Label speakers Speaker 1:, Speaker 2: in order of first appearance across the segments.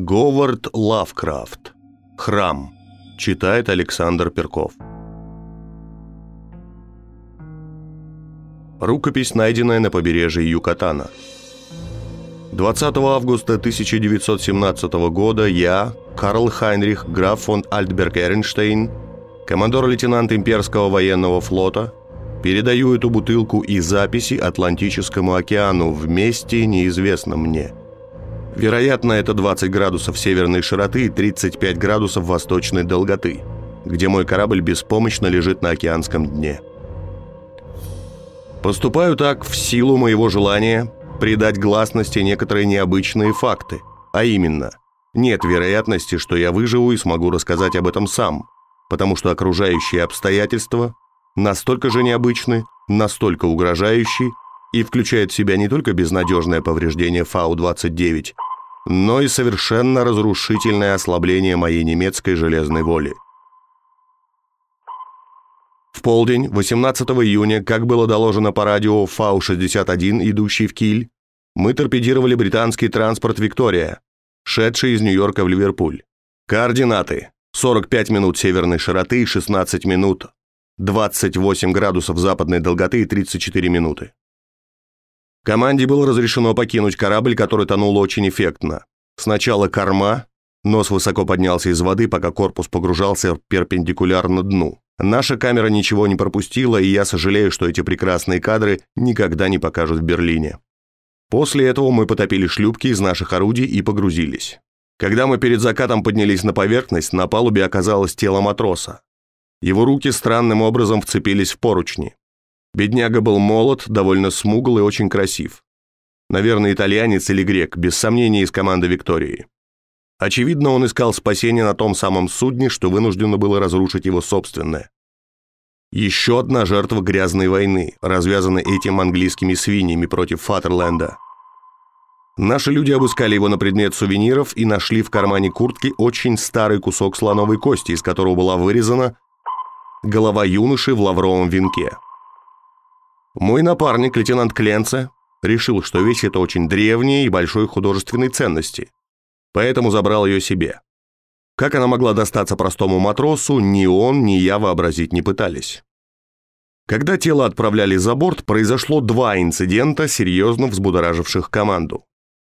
Speaker 1: Говард Лавкрафт. Храм. Читает Александр Перков. Рукопись, найденная на побережье Юкатана. 20 августа 1917 года я, Карл Хайнрих, граф фон Альтберг-Эренштейн, командор-лейтенант имперского военного флота, передаю эту бутылку и записи Атлантическому океану в месте, неизвестном мне – Вероятно, это 20 градусов северной широты и 35 градусов восточной долготы, где мой корабль беспомощно лежит на океанском дне. Поступаю так в силу моего желания придать гласности некоторые необычные факты, а именно, нет вероятности, что я выживу и смогу рассказать об этом сам, потому что окружающие обстоятельства настолько же необычны, настолько угрожающие и включают в себя не только безнадежное повреждение Фау-29, но и совершенно разрушительное ослабление моей немецкой железной воли. В полдень, 18 июня, как было доложено по радио Фау-61, идущий в Киль, мы торпедировали британский транспорт «Виктория», шедший из Нью-Йорка в Ливерпуль. Координаты. 45 минут северной широты, 16 минут, 28 градусов западной долготы и 34 минуты. Команде было разрешено покинуть корабль, который тонул очень эффектно. Сначала корма, нос высоко поднялся из воды, пока корпус погружался перпендикулярно дну. Наша камера ничего не пропустила, и я сожалею, что эти прекрасные кадры никогда не покажут в Берлине. После этого мы потопили шлюпки из наших орудий и погрузились. Когда мы перед закатом поднялись на поверхность, на палубе оказалось тело матроса. Его руки странным образом вцепились в поручни. Бедняга был молод, довольно смугл и очень красив. Наверное, итальянец или грек, без сомнения из команды Виктории. Очевидно, он искал спасения на том самом судне, что вынуждено было разрушить его собственное. Еще одна жертва грязной войны, развязанной этим английскими свиньями против Фатерленда. Наши люди обыскали его на предмет сувениров и нашли в кармане куртки очень старый кусок слоновой кости, из которого была вырезана голова юноши в лавровом венке. Мой напарник, лейтенант Кленце, решил, что вещь эта очень древняя и большой художественной ценности, поэтому забрал ее себе. Как она могла достаться простому матросу, ни он, ни я вообразить не пытались. Когда тело отправляли за борт, произошло два инцидента, серьезно взбудораживших команду.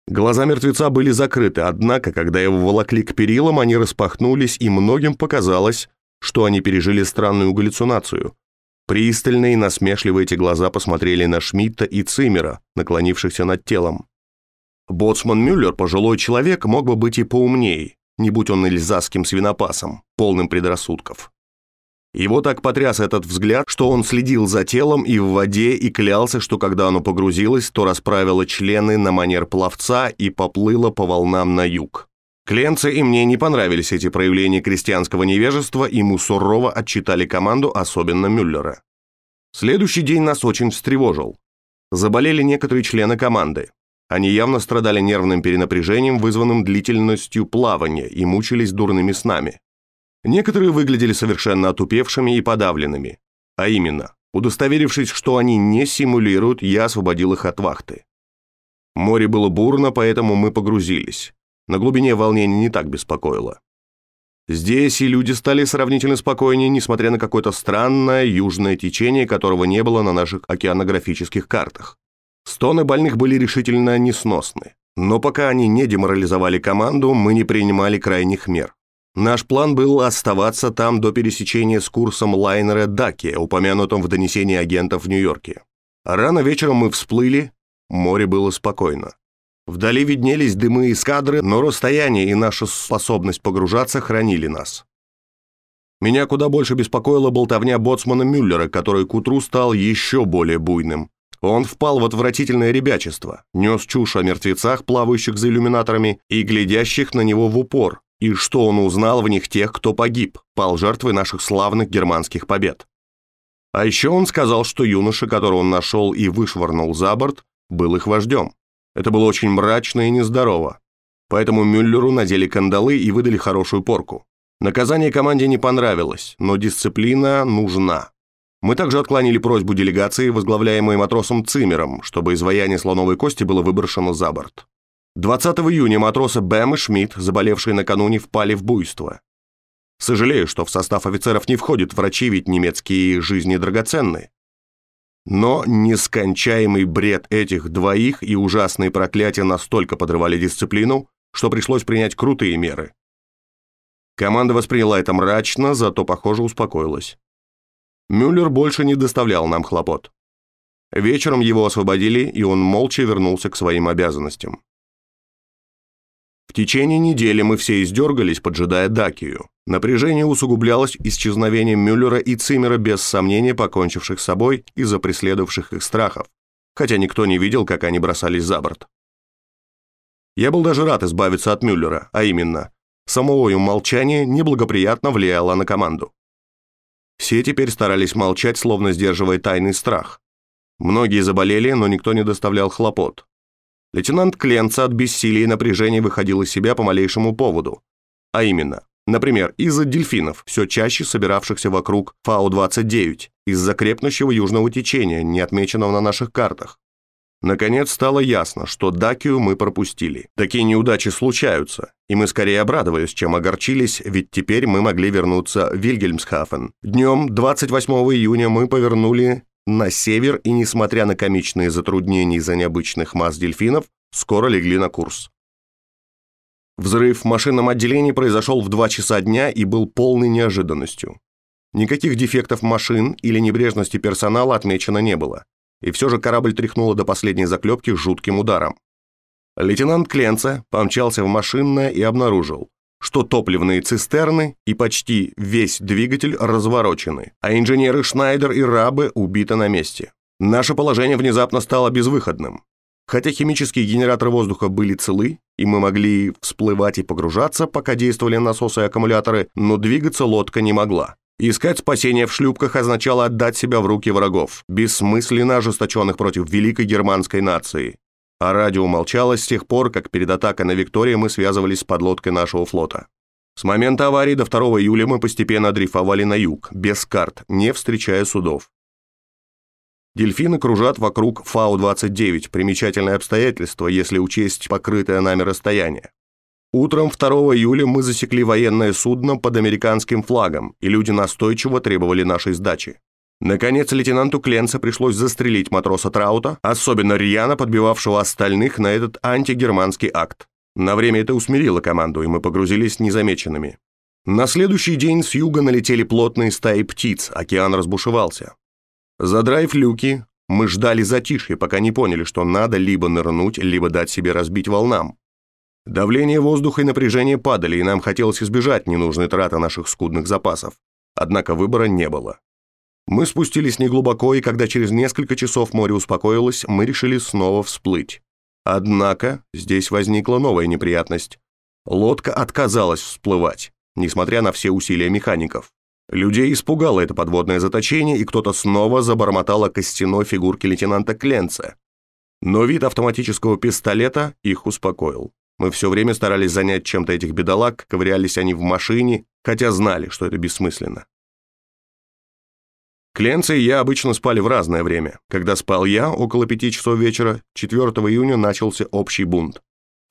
Speaker 1: Глаза мертвеца были закрыты, однако, когда его волокли к перилам, они распахнулись, и многим показалось, что они пережили странную галлюцинацию, Пристальные насмешливые эти глаза посмотрели на Шмидта и Циммера, наклонившихся над телом. Боцман Мюллер, пожилой человек, мог бы быть и поумнее, не будь он эльзасским свинопасом, полным предрассудков. Его так потряс этот взгляд, что он следил за телом и в воде и клялся, что когда оно погрузилось, то расправило члены на манер пловца и поплыло по волнам на юг. Кленце и мне не понравились эти проявления крестьянского невежества, и мы сурово отчитали команду, особенно Мюллера. Следующий день нас очень встревожил. Заболели некоторые члены команды. Они явно страдали нервным перенапряжением, вызванным длительностью плавания, и мучились дурными снами. Некоторые выглядели совершенно отупевшими и подавленными. А именно, удостоверившись, что они не симулируют, я освободил их от вахты. Море было бурно, поэтому мы погрузились. На глубине волнение не так беспокоило. Здесь и люди стали сравнительно спокойнее, несмотря на какое-то странное южное течение, которого не было на наших океанографических картах. Стоны больных были решительно несносны. Но пока они не деморализовали команду, мы не принимали крайних мер. Наш план был оставаться там до пересечения с курсом лайнера «Даки», упомянутым в донесении агентов в Нью-Йорке. Рано вечером мы всплыли, море было спокойно. Вдали виднелись дымы эскадры, но расстояние и наша способность погружаться хранили нас. Меня куда больше беспокоила болтовня боцмана Мюллера, который к утру стал еще более буйным. Он впал в отвратительное ребячество, нес чушь о мертвецах, плавающих за иллюминаторами и глядящих на него в упор, и что он узнал в них тех, кто погиб, пал жертвой наших славных германских побед. А еще он сказал, что юноша, которого он нашел и вышвырнул за борт, был их вождем. Это было очень мрачно и нездорово. Поэтому Мюллеру надели кандалы и выдали хорошую порку. Наказание команде не понравилось, но дисциплина нужна. Мы также отклонили просьбу делегации, возглавляемой матросом Цимером, чтобы изваяние слоновой кости было выброшено за борт. 20 июня матросы Бэм и Шмидт, заболевшие накануне, впали в буйство. Сожалею, что в состав офицеров не входят врачи, ведь немецкие жизни драгоценны. Но нескончаемый бред этих двоих и ужасные проклятия настолько подрывали дисциплину, что пришлось принять крутые меры. Команда восприняла это мрачно, зато, похоже, успокоилась. Мюллер больше не доставлял нам хлопот. Вечером его освободили, и он молча вернулся к своим обязанностям. В течение недели мы все издергались, поджидая Дакию. Напряжение усугублялось исчезновением Мюллера и Циммера, без сомнения покончивших с собой из-за преследовавших их страхов, хотя никто не видел, как они бросались за борт. Я был даже рад избавиться от Мюллера, а именно, самое молчание неблагоприятно влияло на команду. Все теперь старались молчать, словно сдерживая тайный страх. Многие заболели, но никто не доставлял хлопот. Лейтенант Кленца от бессилия и напряжения выходил из себя по малейшему поводу. А именно, например, из-за дельфинов, все чаще собиравшихся вокруг Фау-29, из-за крепнущего южного течения, не отмеченного на наших картах. Наконец стало ясно, что Дакию мы пропустили. Такие неудачи случаются, и мы скорее обрадовались, чем огорчились, ведь теперь мы могли вернуться в Вильгельмсхафен. Днем 28 июня мы повернули на север и, несмотря на комичные затруднения из-за необычных масс дельфинов, скоро легли на курс. Взрыв в машинном отделении произошел в 2 часа дня и был полной неожиданностью. Никаких дефектов машин или небрежности персонала отмечено не было, и все же корабль тряхнуло до последней заклепки жутким ударом. Лейтенант Кленца помчался в машинное и обнаружил, что топливные цистерны и почти весь двигатель разворочены, а инженеры Шнайдер и Рабы убиты на месте. Наше положение внезапно стало безвыходным. Хотя химические генераторы воздуха были целы, и мы могли всплывать и погружаться, пока действовали насосы и аккумуляторы, но двигаться лодка не могла. Искать спасение в шлюпках означало отдать себя в руки врагов, бессмысленно ожесточенных против великой германской нации. А радио молчало с тех пор, как перед атакой на Виктория мы связывались с подлодкой нашего флота. С момента аварии до 2 июля мы постепенно дрейфовали на юг, без карт, не встречая судов. Дельфины кружат вокруг Фау-29, примечательное обстоятельство, если учесть покрытое нами расстояние. Утром 2 июля мы засекли военное судно под американским флагом, и люди настойчиво требовали нашей сдачи. Наконец, лейтенанту Кленца пришлось застрелить матроса Траута, особенно рьяно подбивавшего остальных на этот антигерманский акт. На время это усмирило команду, и мы погрузились незамеченными. На следующий день с юга налетели плотные стаи птиц, океан разбушевался. Задраив люки, мы ждали затишья, пока не поняли, что надо либо нырнуть, либо дать себе разбить волнам. Давление воздуха и напряжение падали, и нам хотелось избежать ненужной траты наших скудных запасов. Однако выбора не было. Мы спустились неглубоко, и когда через несколько часов море успокоилось, мы решили снова всплыть. Однако здесь возникла новая неприятность. Лодка отказалась всплывать, несмотря на все усилия механиков. Людей испугало это подводное заточение, и кто-то снова забормотал о костяной фигурке лейтенанта Кленца. Но вид автоматического пистолета их успокоил. Мы все время старались занять чем-то этих бедолаг, ковырялись они в машине, хотя знали, что это бессмысленно. Кленцы и я обычно спали в разное время. Когда спал я, около пяти часов вечера, 4 июня начался общий бунт.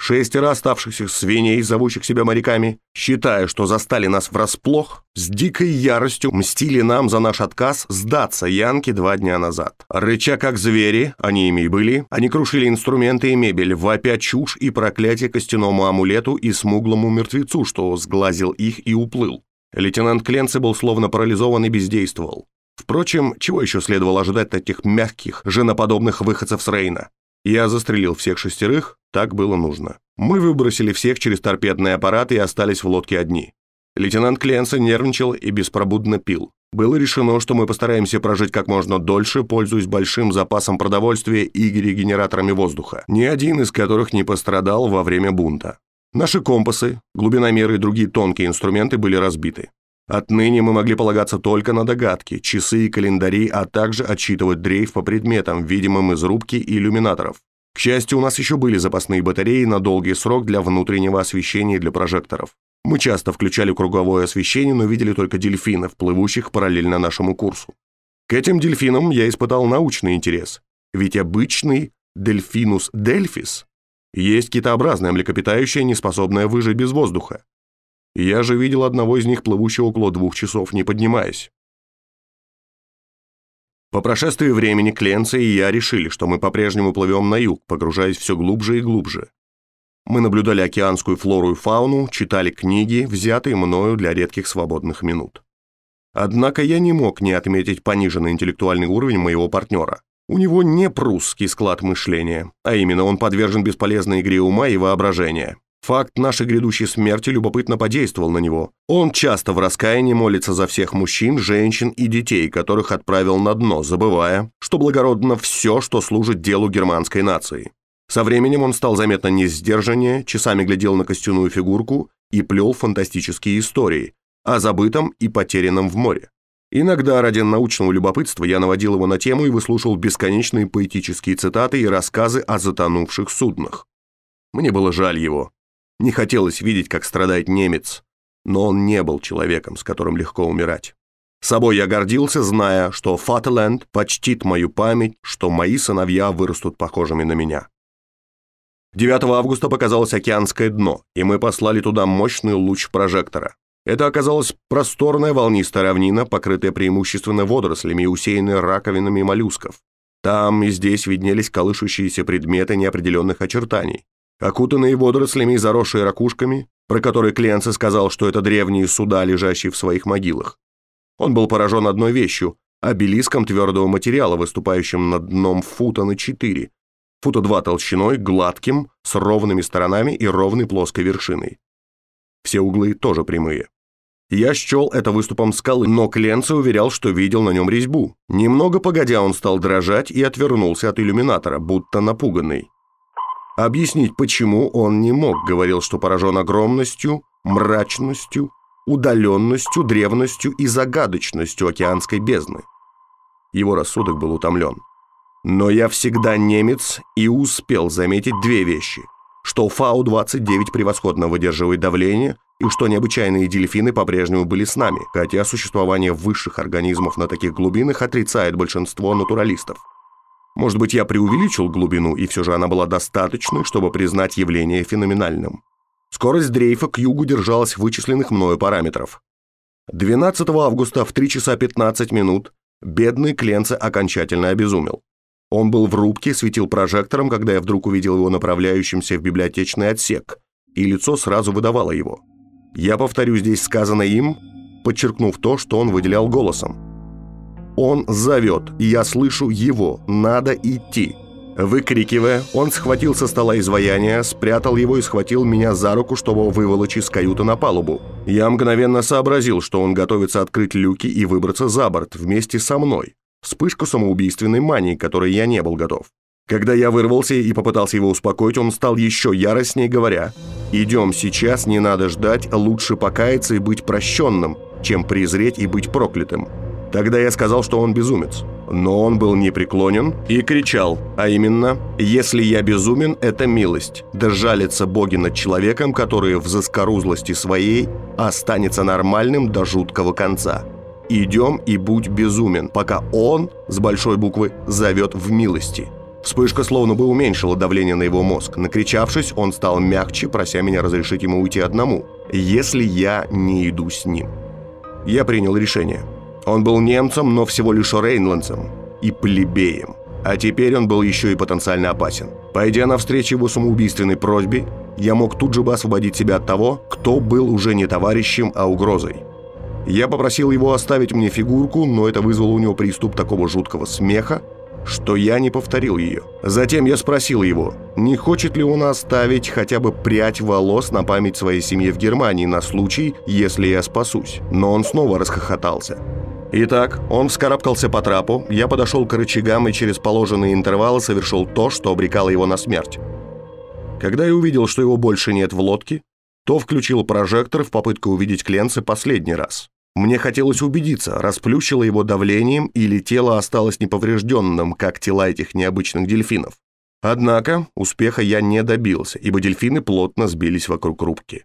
Speaker 1: Шестеро оставшихся свиней, зовущих себя моряками, считая, что застали нас врасплох, с дикой яростью мстили нам за наш отказ сдаться Янке два дня назад. Рыча как звери, они ими и были, они крушили инструменты и мебель, вопя чушь и проклятие костяному амулету и смуглому мертвецу, что сглазил их и уплыл. Лейтенант Кленце был словно парализован и бездействовал. Впрочем, чего еще следовало ожидать от этих мягких, женоподобных выходцев с Рейна? Я застрелил всех шестерых, так было нужно. Мы выбросили всех через торпедный аппарат и остались в лодке одни. Лейтенант Кленса нервничал и беспробудно пил. Было решено, что мы постараемся прожить как можно дольше, пользуясь большим запасом продовольствия и регенераторами воздуха, ни один из которых не пострадал во время бунта. Наши компасы, глубиномеры и другие тонкие инструменты были разбиты. Отныне мы могли полагаться только на догадки, часы и календари, а также отсчитывать дрейф по предметам, видимым из рубки и иллюминаторов. К счастью, у нас еще были запасные батареи на долгий срок для внутреннего освещения и для прожекторов. Мы часто включали круговое освещение, но видели только дельфинов, плывущих параллельно нашему курсу. К этим дельфинам я испытал научный интерес, ведь обычный дельфинус дельфис Есть китообразное млекопитающее, не способное выжить без воздуха. Я же видел одного из них, плывущего около двух часов, не поднимаясь. По прошествии времени Кленца и я решили, что мы по-прежнему плывем на юг, погружаясь все глубже и глубже. Мы наблюдали океанскую флору и фауну, читали книги, взятые мною для редких свободных минут. Однако я не мог не отметить пониженный интеллектуальный уровень моего партнера. У него не прусский склад мышления, а именно он подвержен бесполезной игре ума и воображения. Факт нашей грядущей смерти любопытно подействовал на него. Он часто в раскаянии молится за всех мужчин, женщин и детей, которых отправил на дно, забывая, что благородно все, что служит делу германской нации. Со временем он стал заметно несдержаннее, часами глядел на костяную фигурку и плел фантастические истории о забытом и потерянном в море. Иногда ради научного любопытства я наводил его на тему и выслушал бесконечные поэтические цитаты и рассказы о затонувших суднах. Мне было жаль его. Не хотелось видеть, как страдает немец, но он не был человеком, с которым легко умирать. Собой я гордился, зная, что Фателленд почтит мою память, что мои сыновья вырастут похожими на меня. 9 августа показалось океанское дно, и мы послали туда мощный луч прожектора. Это оказалась просторная волнистая равнина, покрытая преимущественно водорослями и усеянная раковинами моллюсков. Там и здесь виднелись колышущиеся предметы неопределенных очертаний окутанные водорослями и заросшие ракушками, про которые Кленце сказал, что это древние суда, лежащие в своих могилах. Он был поражен одной вещью – обелиском твердого материала, выступающим над дном фута на 4, фута 2 толщиной, гладким, с ровными сторонами и ровной плоской вершиной. Все углы тоже прямые. Я счел это выступом скалы, но Кленце уверял, что видел на нем резьбу. Немного погодя он стал дрожать и отвернулся от иллюминатора, будто напуганный. Объяснить, почему он не мог, говорил, что поражен огромностью, мрачностью, удаленностью, древностью и загадочностью океанской бездны. Его рассудок был утомлен. Но я всегда немец и успел заметить две вещи. Что Фау-29 превосходно выдерживает давление, и что необычайные дельфины по-прежнему были с нами, хотя существование высших организмов на таких глубинах отрицает большинство натуралистов. Может быть, я преувеличил глубину, и все же она была достаточной, чтобы признать явление феноменальным. Скорость дрейфа к югу держалась вычисленных мною параметров. 12 августа в 3 часа 15 минут бедный Кленце окончательно обезумел. Он был в рубке, светил прожектором, когда я вдруг увидел его направляющимся в библиотечный отсек, и лицо сразу выдавало его. Я повторю здесь сказанное им, подчеркнув то, что он выделял голосом. Он зовет, и я слышу его. Надо идти. Выкрикивая, он схватил со стола изваяние, спрятал его и схватил меня за руку, чтобы выволочь из каюты на палубу. Я мгновенно сообразил, что он готовится открыть люки и выбраться за борт вместе со мной. Вспышка самоубийственной мании, которой я не был готов. Когда я вырвался и попытался его успокоить, он стал еще яростнее, говоря, «Идем сейчас, не надо ждать, лучше покаяться и быть прощенным, чем презреть и быть проклятым». Тогда я сказал, что он безумец. Но он был непреклонен и кричал, а именно «Если я безумен, это милость, да жалится боги над человеком, который в заскорузлости своей останется нормальным до жуткого конца. Идем и будь безумен, пока он, с большой буквы, зовет в милости». Вспышка словно бы уменьшила давление на его мозг. Накричавшись, он стал мягче, прося меня разрешить ему уйти одному, если я не иду с ним. Я принял решение – он был немцем, но всего лишь рейнландцем и плебеем. А теперь он был еще и потенциально опасен. Пойдя навстречу его самоубийственной просьбе, я мог тут же бы освободить себя от того, кто был уже не товарищем, а угрозой. Я попросил его оставить мне фигурку, но это вызвало у него приступ такого жуткого смеха, что я не повторил ее. Затем я спросил его, не хочет ли он оставить хотя бы прядь волос на память своей семьи в Германии на случай, если я спасусь. Но он снова расхохотался. Итак, он вскарабкался по трапу, я подошел к рычагам и через положенные интервалы совершил то, что обрекало его на смерть. Когда я увидел, что его больше нет в лодке, то включил прожектор в попытку увидеть Кленца последний раз. Мне хотелось убедиться, расплющило его давлением или тело осталось неповрежденным, как тела этих необычных дельфинов. Однако успеха я не добился, ибо дельфины плотно сбились вокруг рубки.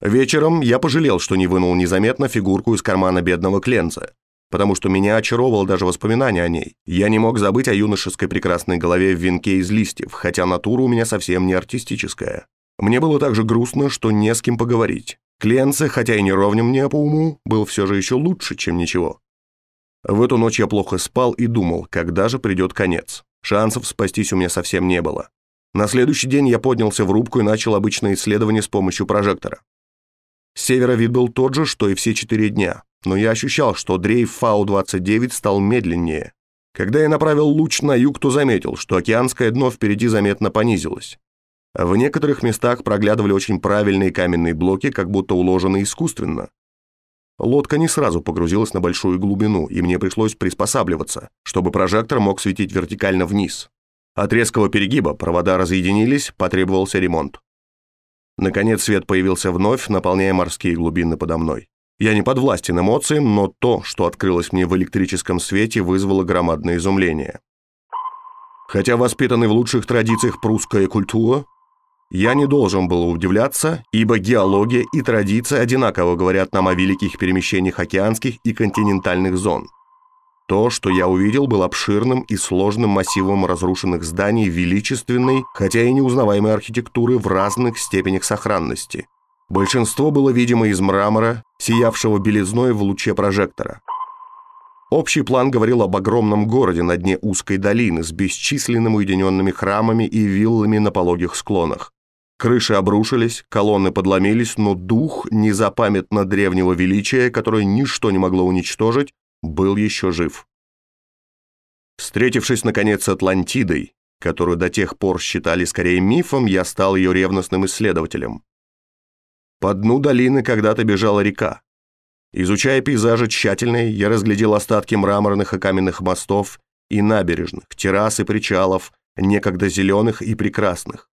Speaker 1: Вечером я пожалел, что не вынул незаметно фигурку из кармана бедного Кленца. потому что меня очаровывало даже воспоминание о ней. Я не мог забыть о юношеской прекрасной голове в венке из листьев, хотя натура у меня совсем не артистическая. Мне было также грустно, что не с кем поговорить. Кленце, хотя и не ровнем мне по уму, был все же еще лучше, чем ничего. В эту ночь я плохо спал и думал, когда же придет конец. Шансов спастись у меня совсем не было. На следующий день я поднялся в рубку и начал обычное исследование с помощью прожектора. С севера вид был тот же, что и все четыре дня, но я ощущал, что дрейф Фау-29 стал медленнее. Когда я направил луч на юг, то заметил, что океанское дно впереди заметно понизилось. В некоторых местах проглядывали очень правильные каменные блоки, как будто уложенные искусственно. Лодка не сразу погрузилась на большую глубину, и мне пришлось приспосабливаться, чтобы прожектор мог светить вертикально вниз. От резкого перегиба провода разъединились, потребовался ремонт. Наконец свет появился вновь, наполняя морские глубины подо мной. Я не подвластен эмоциям, но то, что открылось мне в электрическом свете, вызвало громадное изумление. Хотя воспитанный в лучших традициях прусская культура, я не должен был удивляться, ибо геология и традиция одинаково говорят нам о великих перемещениях океанских и континентальных зон. То, что я увидел, был обширным и сложным массивом разрушенных зданий величественной, хотя и неузнаваемой архитектуры в разных степенях сохранности. Большинство было, видимо, из мрамора, сиявшего белизной в луче прожектора. Общий план говорил об огромном городе на дне узкой долины с бесчисленными уединенными храмами и виллами на пологих склонах. Крыши обрушились, колонны подломились, но дух незапамятно древнего величия, которое ничто не могло уничтожить, был еще жив. Встретившись, наконец, с Атлантидой, которую до тех пор считали скорее мифом, я стал ее ревностным исследователем. По дну долины когда-то бежала река. Изучая пейзажи тщательно, я разглядел остатки мраморных и каменных мостов и набережных, террас и причалов, некогда зеленых и прекрасных.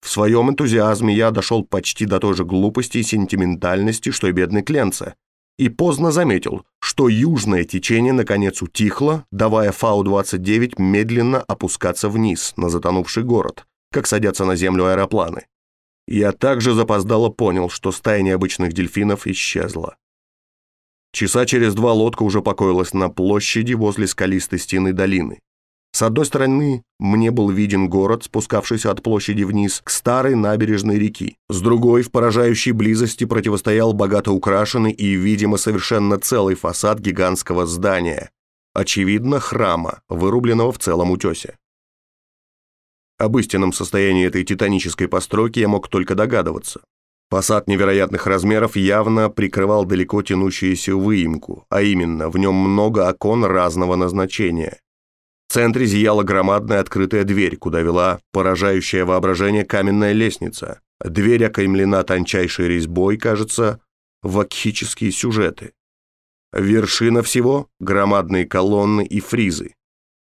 Speaker 1: В своем энтузиазме я дошел почти до той же глупости и сентиментальности, что и бедный Кленце, и поздно заметил, что южное течение наконец утихло, давая Фау-29 медленно опускаться вниз на затонувший город, как садятся на землю аэропланы. Я также запоздало понял, что стая необычных дельфинов исчезла. Часа через два лодка уже покоилась на площади возле скалистой стены долины. С одной стороны, мне был виден город, спускавшийся от площади вниз к старой набережной реки. С другой, в поражающей близости противостоял богато украшенный и, видимо, совершенно целый фасад гигантского здания. Очевидно, храма, вырубленного в целом утесе. Об истинном состоянии этой титанической постройки я мог только догадываться. Фасад невероятных размеров явно прикрывал далеко тянущуюся выемку, а именно, в нем много окон разного назначения. Центре зияла громадная открытая дверь, куда вела поражающее воображение каменная лестница. Дверь окаймлена тончайшей резьбой, кажется, вакхические сюжеты. Вершина всего – громадные колонны и фризы,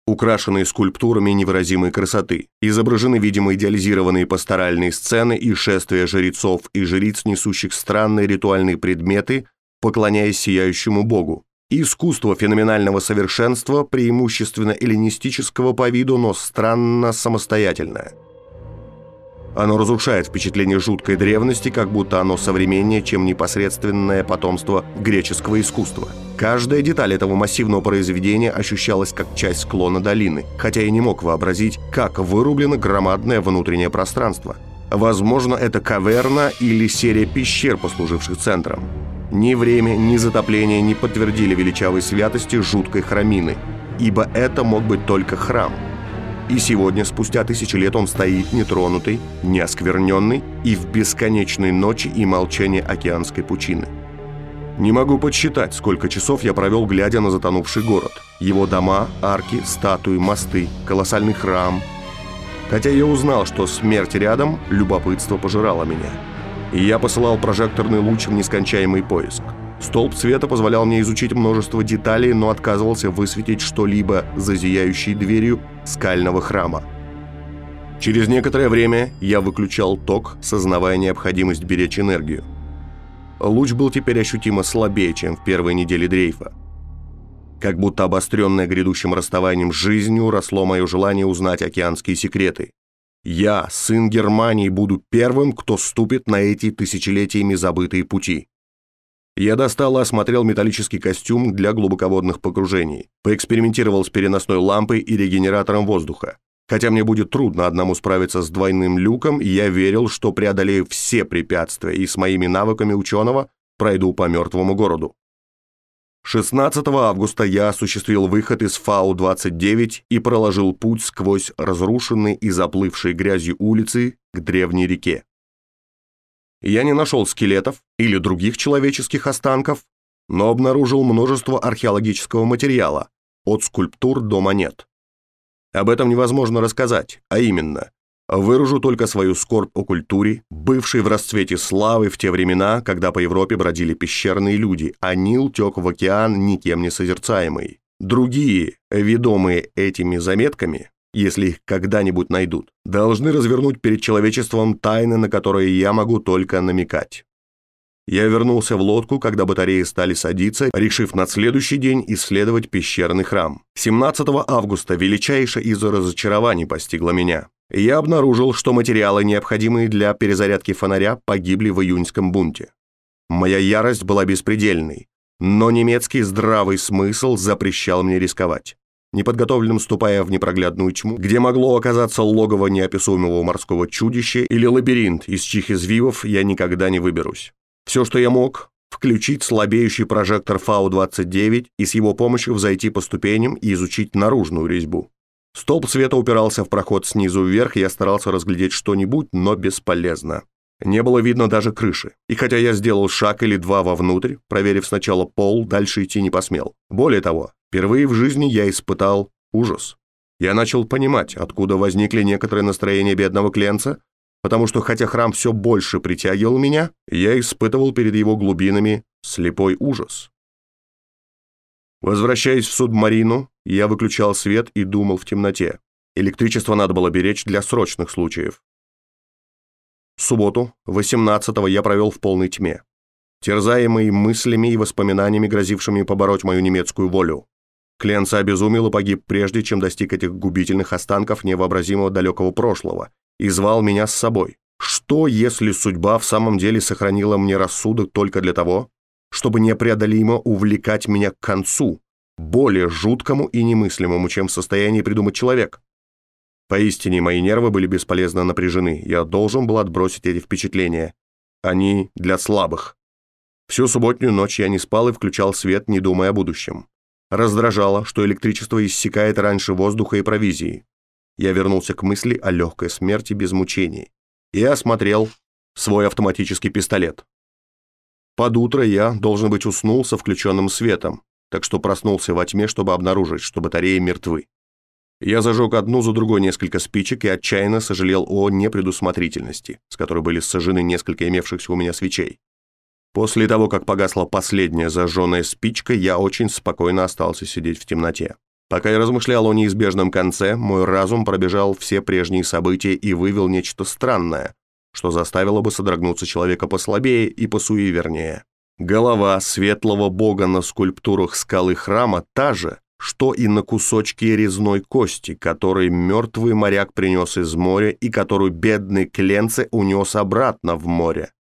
Speaker 1: украшенные скульптурами невыразимой красоты. Изображены, видимо, идеализированные пасторальные сцены и шествия жрецов и жриц, несущих странные ритуальные предметы, поклоняясь сияющему богу. Искусство феноменального совершенства, преимущественно эллинистического по виду, но странно самостоятельное. Оно разрушает впечатление жуткой древности, как будто оно современнее, чем непосредственное потомство греческого искусства. Каждая деталь этого массивного произведения ощущалась как часть склона долины, хотя я не мог вообразить, как вырублено громадное внутреннее пространство. Возможно, это каверна или серия пещер, послуживших центром. Ни время, ни затопление не подтвердили величавой святости жуткой храмины, ибо это мог быть только храм. И сегодня, спустя тысячи лет, он стоит нетронутый, неоскверненный и в бесконечной ночи и молчании океанской пучины. Не могу подсчитать, сколько часов я провел, глядя на затонувший город. Его дома, арки, статуи, мосты, колоссальный храм. Хотя я узнал, что смерть рядом, любопытство пожирало меня и я посылал прожекторный луч в нескончаемый поиск. Столб света позволял мне изучить множество деталей, но отказывался высветить что-либо за зияющей дверью скального храма. Через некоторое время я выключал ток, сознавая необходимость беречь энергию. Луч был теперь ощутимо слабее, чем в первой неделе дрейфа. Как будто обостренное грядущим расставанием с жизнью росло мое желание узнать океанские секреты. Я, сын Германии, буду первым, кто ступит на эти тысячелетиями забытые пути. Я достал и осмотрел металлический костюм для глубоководных погружений, поэкспериментировал с переносной лампой и регенератором воздуха. Хотя мне будет трудно одному справиться с двойным люком, я верил, что преодолею все препятствия и с моими навыками ученого пройду по мертвому городу. 16 августа я осуществил выход из ФАУ-29 и проложил путь сквозь разрушенные и заплывшие грязью улицы к древней реке. Я не нашел скелетов или других человеческих останков, но обнаружил множество археологического материала, от скульптур до монет. Об этом невозможно рассказать, а именно, выражу только свою скорбь о культуре, бывшей в расцвете славы в те времена, когда по Европе бродили пещерные люди, а Нил тек в океан никем не созерцаемый. Другие, ведомые этими заметками, если их когда-нибудь найдут, должны развернуть перед человечеством тайны, на которые я могу только намекать. Я вернулся в лодку, когда батареи стали садиться, решив на следующий день исследовать пещерный храм. 17 августа величайшее из разочарований постигло меня. Я обнаружил, что материалы, необходимые для перезарядки фонаря, погибли в июньском бунте. Моя ярость была беспредельной, но немецкий здравый смысл запрещал мне рисковать. Неподготовленным ступая в непроглядную тьму, где могло оказаться логово неописуемого морского чудища или лабиринт, из чьих извивов я никогда не выберусь. Все, что я мог, включить слабеющий прожектор ФАУ-29 и с его помощью взойти по ступеням и изучить наружную резьбу. Столб света упирался в проход снизу вверх, и я старался разглядеть что-нибудь, но бесполезно. Не было видно даже крыши. И хотя я сделал шаг или два вовнутрь, проверив сначала пол, дальше идти не посмел. Более того, впервые в жизни я испытал ужас. Я начал понимать, откуда возникли некоторые настроения бедного Кленца, потому что хотя храм все больше притягивал меня, я испытывал перед его глубинами слепой ужас. Возвращаясь в субмарину, я выключал свет и думал в темноте. Электричество надо было беречь для срочных случаев. Субботу, 18-го, я провел в полной тьме. Терзаемый мыслями и воспоминаниями, грозившими побороть мою немецкую волю. Кленца обезумел и погиб прежде, чем достиг этих губительных останков невообразимого далекого прошлого, и звал меня с собой. Что, если судьба в самом деле сохранила мне рассудок только для того, чтобы непреодолимо увлекать меня к концу, более жуткому и немыслимому, чем в состоянии придумать человек? Поистине, мои нервы были бесполезно напряжены. Я должен был отбросить эти впечатления. Они для слабых. Всю субботнюю ночь я не спал и включал свет, не думая о будущем. Раздражало, что электричество иссякает раньше воздуха и провизии я вернулся к мысли о легкой смерти без мучений и осмотрел свой автоматический пистолет. Под утро я, должен быть, уснул со включенным светом, так что проснулся во тьме, чтобы обнаружить, что батареи мертвы. Я зажег одну за другой несколько спичек и отчаянно сожалел о непредусмотрительности, с которой были сожжены несколько имевшихся у меня свечей. После того, как погасла последняя зажженная спичка, я очень спокойно остался сидеть в темноте. Пока я размышлял о неизбежном конце, мой разум пробежал все прежние события и вывел нечто странное, что заставило бы содрогнуться человека послабее и посуевернее. Голова светлого бога на скульптурах скалы храма та же, что и на кусочке резной кости, который мертвый моряк принес из моря и которую бедный Кленце унес обратно в море.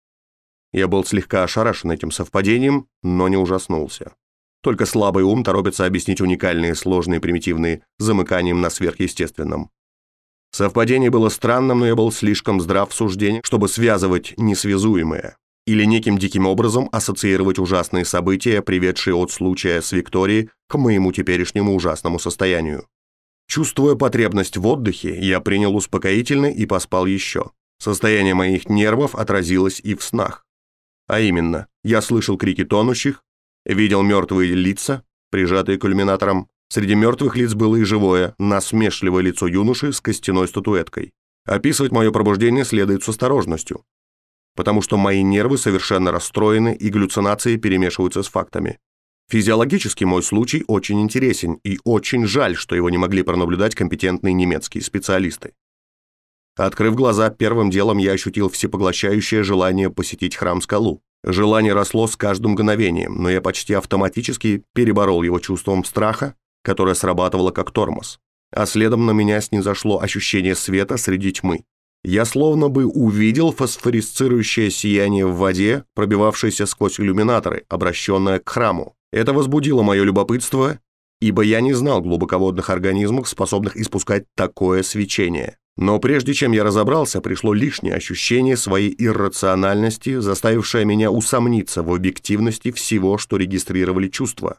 Speaker 1: Я был слегка ошарашен этим совпадением, но не ужаснулся. Только слабый ум торопится объяснить уникальные, сложные, примитивные замыканием на сверхъестественном. Совпадение было странным, но я был слишком здрав в суждении, чтобы связывать несвязуемое или неким диким образом ассоциировать ужасные события, приведшие от случая с Викторией к моему теперешнему ужасному состоянию. Чувствуя потребность в отдыхе, я принял успокоительный и поспал еще. Состояние моих нервов отразилось и в снах. А именно, я слышал крики тонущих, Видел мертвые лица, прижатые к иллюминаторам. Среди мертвых лиц было и живое, насмешливое лицо юноши с костяной статуэткой. Описывать мое пробуждение следует с осторожностью, потому что мои нервы совершенно расстроены и галлюцинации перемешиваются с фактами. Физиологически мой случай очень интересен, и очень жаль, что его не могли пронаблюдать компетентные немецкие специалисты. Открыв глаза, первым делом я ощутил всепоглощающее желание посетить храм-скалу. Желание росло с каждым мгновением, но я почти автоматически переборол его чувством страха, которое срабатывало как тормоз. А следом на меня снизошло ощущение света среди тьмы. Я словно бы увидел фосфорисцирующее сияние в воде, пробивавшееся сквозь иллюминаторы, обращенное к храму. Это возбудило мое любопытство, ибо я не знал глубоководных организмов, способных испускать такое свечение. Но прежде чем я разобрался, пришло лишнее ощущение своей иррациональности, заставившее меня усомниться в объективности всего, что регистрировали чувства.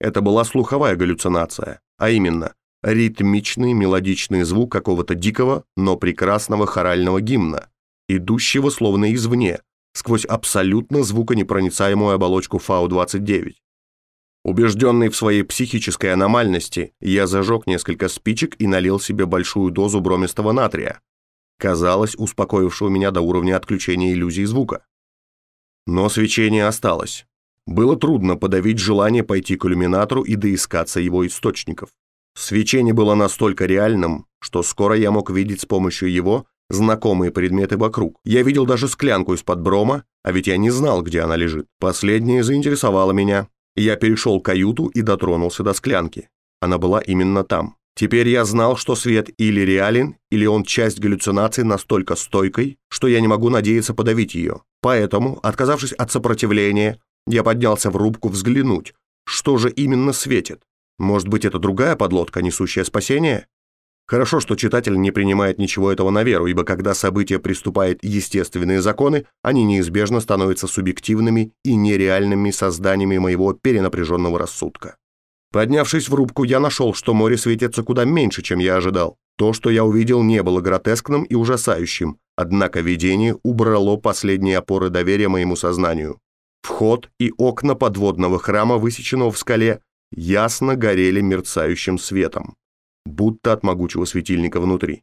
Speaker 1: Это была слуховая галлюцинация, а именно ритмичный мелодичный звук какого-то дикого, но прекрасного хорального гимна, идущего словно извне, сквозь абсолютно звуконепроницаемую оболочку Фау-29. Убежденный в своей психической аномальности, я зажег несколько спичек и налил себе большую дозу бромистого натрия, казалось, успокоившего меня до уровня отключения иллюзии звука. Но свечение осталось. Было трудно подавить желание пойти к иллюминатору и доискаться его источников. Свечение было настолько реальным, что скоро я мог видеть с помощью его знакомые предметы вокруг. Я видел даже склянку из-под брома, а ведь я не знал, где она лежит. Последнее заинтересовало меня. Я перешел к каюту и дотронулся до склянки. Она была именно там. Теперь я знал, что свет или реален, или он часть галлюцинации настолько стойкой, что я не могу надеяться подавить ее. Поэтому, отказавшись от сопротивления, я поднялся в рубку взглянуть, что же именно светит. Может быть, это другая подлодка, несущая спасение? Хорошо, что читатель не принимает ничего этого на веру, ибо когда события приступают естественные законы, они неизбежно становятся субъективными и нереальными созданиями моего перенапряженного рассудка. Поднявшись в рубку, я нашел, что море светится куда меньше, чем я ожидал. То, что я увидел, не было гротескным и ужасающим, однако видение убрало последние опоры доверия моему сознанию. Вход и окна подводного храма, высеченного в скале, ясно горели мерцающим светом будто от могучего светильника внутри.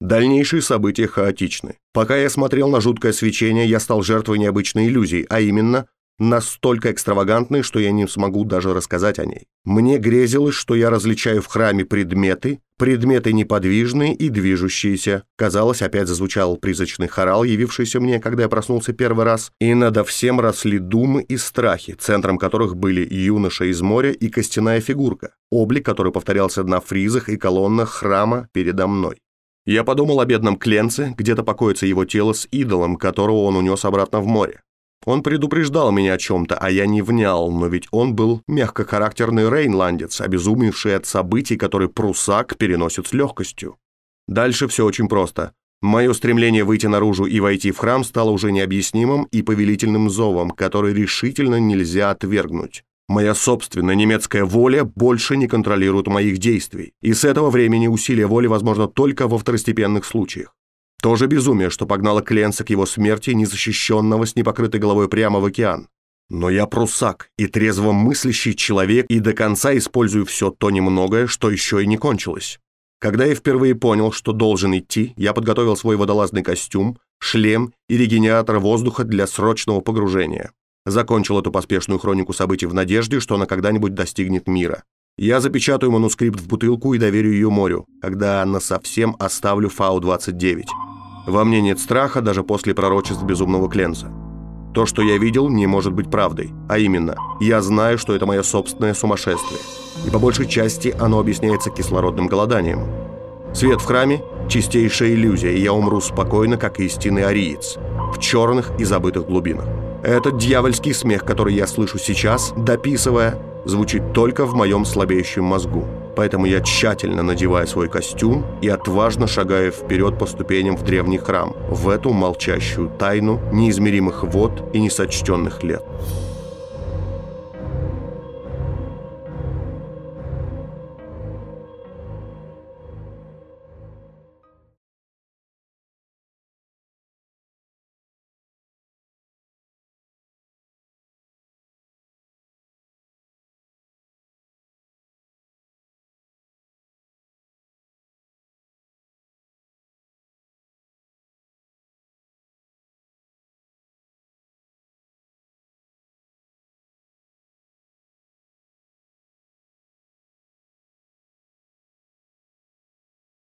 Speaker 1: Дальнейшие события хаотичны. Пока я смотрел на жуткое свечение, я стал жертвой необычной иллюзии, а именно настолько экстравагантной, что я не смогу даже рассказать о ней. Мне грезилось, что я различаю в храме предметы, предметы неподвижные и движущиеся. Казалось, опять зазвучал призрачный хорал, явившийся мне, когда я проснулся первый раз, и надо всем росли думы и страхи, центром которых были юноша из моря и костяная фигурка, облик, который повторялся на фризах и колоннах храма передо мной. Я подумал о бедном Кленце, где-то покоится его тело с идолом, которого он унес обратно в море. Он предупреждал меня о чем-то, а я не внял, но ведь он был мягкохарактерный рейнландец, обезумевший от событий, которые прусак переносит с легкостью. Дальше все очень просто. Мое стремление выйти наружу и войти в храм стало уже необъяснимым и повелительным зовом, который решительно нельзя отвергнуть. Моя собственная немецкая воля больше не контролирует моих действий, и с этого времени усилие воли возможно только во второстепенных случаях. То же безумие, что погнало Кленса к его смерти, незащищенного с непокрытой головой прямо в океан. Но я прусак и трезво мыслящий человек и до конца использую все то немногое, что еще и не кончилось. Когда я впервые понял, что должен идти, я подготовил свой водолазный костюм, шлем и регенератор воздуха для срочного погружения. Закончил эту поспешную хронику событий в надежде, что она когда-нибудь достигнет мира. Я запечатаю манускрипт в бутылку и доверю ее морю, когда насовсем оставлю Фау-29. Во мне нет страха даже после пророчеств безумного Кленца. То, что я видел, не может быть правдой. А именно, я знаю, что это мое собственное сумасшествие. И по большей части оно объясняется кислородным голоданием. Свет в храме – чистейшая иллюзия, и я умру спокойно, как истинный ариец, в черных и забытых глубинах. Этот дьявольский смех, который я слышу сейчас, дописывая, звучит только в моем слабеющем мозгу. Поэтому я тщательно надеваю свой костюм и отважно шагаю вперед по ступеням в древний храм, в эту молчащую тайну неизмеримых вод и несочтенных лет.